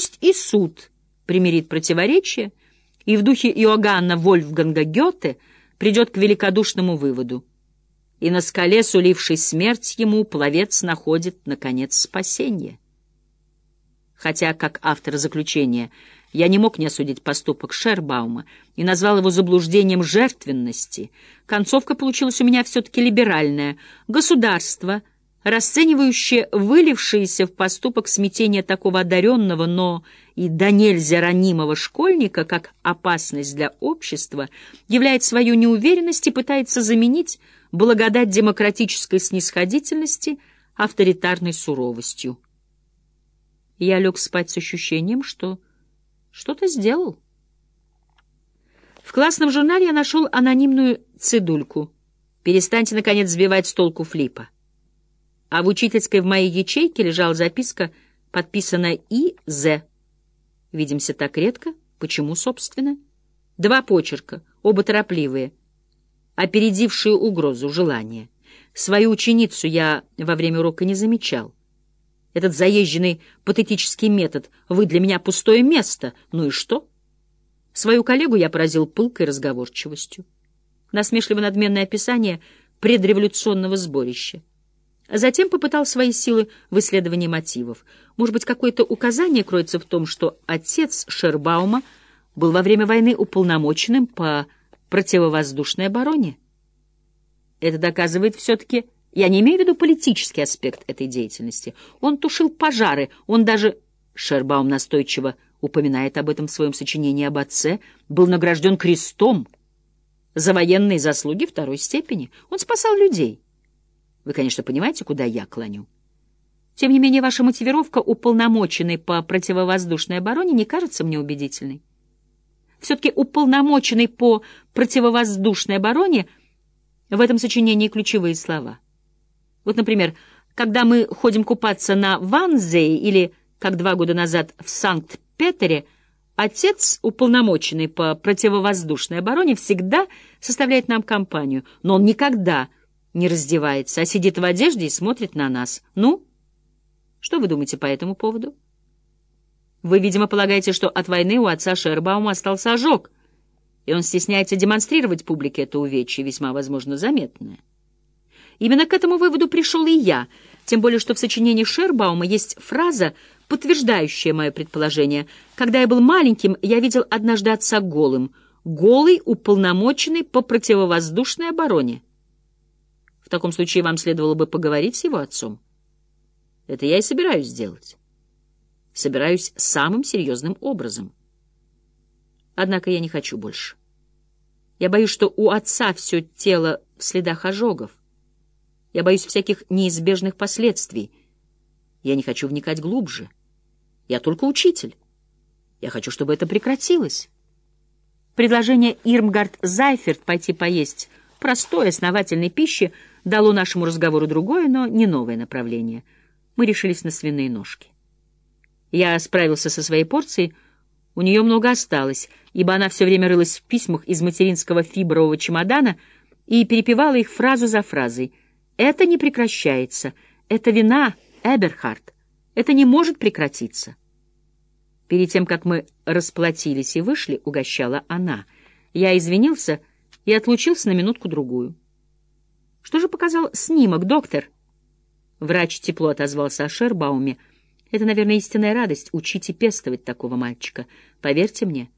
Пусть и суд примирит противоречия, и в духе Иоганна Вольфганга Гёте придет к великодушному выводу. И на скале, сулившей смерть ему, пловец находит, наконец, спасение. Хотя, как автор заключения, я не мог не осудить поступок Шербаума и назвал его заблуждением жертвенности, концовка получилась у меня все-таки либеральная. Государство, расценивающее вылившееся в поступок смятение такого одаренного, но и до нельзя ранимого школьника, как опасность для общества, являет свою неуверенность и пытается заменить благодать демократической снисходительности авторитарной суровостью. Я лег спать с ощущением, что что-то сделал. В классном журнале я нашел анонимную цедульку. «Перестаньте, наконец, сбивать с толку флипа». А в учительской в моей ячейке лежала записка, подписанная И.З. Видимся так редко. Почему, собственно? Два почерка, оба торопливые, опередившие угрозу, желание. Свою ученицу я во время урока не замечал. Этот заезженный патетический метод «вы для меня пустое место». Ну и что? Свою коллегу я поразил пылкой разговорчивостью. Насмешливо-надменное описание предреволюционного сборища. Затем попытал свои силы в исследовании мотивов. Может быть, какое-то указание кроется в том, что отец Шербаума был во время войны уполномоченным по противовоздушной обороне? Это доказывает все-таки я не имею в виду политический аспект этой деятельности. Он тушил пожары, он даже, Шербаум настойчиво упоминает об этом в своем сочинении об отце, был награжден крестом за военные заслуги второй степени. Он спасал людей. Вы, конечно, понимаете, куда я клоню. Тем не менее, ваша мотивировка, уполномоченной по противовоздушной обороне, не кажется мне убедительной. Все-таки уполномоченный по противовоздушной обороне в этом сочинении ключевые слова — вот, например, когда мы ходим купаться на Ванзее или, как два года назад, в Санкт-Петере, отец, уполномоченный по противовоздушной обороне, всегда составляет нам компанию, но он никогда не раздевается, а сидит в одежде и смотрит на нас. Ну, что вы думаете по этому поводу? Вы, видимо, полагаете, что от войны у отца Шербаума остался ожог, и он стесняется демонстрировать публике это увечье, весьма, возможно, заметное. Именно к этому выводу пришел и я, тем более что в сочинении Шербаума есть фраза, подтверждающая мое предположение. Когда я был маленьким, я видел однажды отца голым, голый, уполномоченный по противовоздушной обороне. В таком случае вам следовало бы поговорить с его отцом. Это я и собираюсь сделать. Собираюсь самым серьезным образом. Однако я не хочу больше. Я боюсь, что у отца все тело в следах ожогов. Я боюсь всяких неизбежных последствий. Я не хочу вникать глубже. Я только учитель. Я хочу, чтобы это прекратилось. Предложение Ирмгард Зайферт пойти поесть простой, основательной пищи дало нашему разговору другое, но не новое направление. Мы решились на свиные ножки. Я справился со своей порцией, у нее много осталось, ибо она все время рылась в письмах из материнского фибрового чемодана и перепевала их фразу за фразой — это не прекращается. Это вина, Эберхард. Это не может прекратиться. Перед тем, как мы расплатились и вышли, угощала она. Я извинился и отлучился на минутку-другую. Что же показал снимок, доктор? Врач тепло отозвался о Шербауме. Это, наверное, истинная радость — учить и пестовать такого мальчика. Поверьте мне,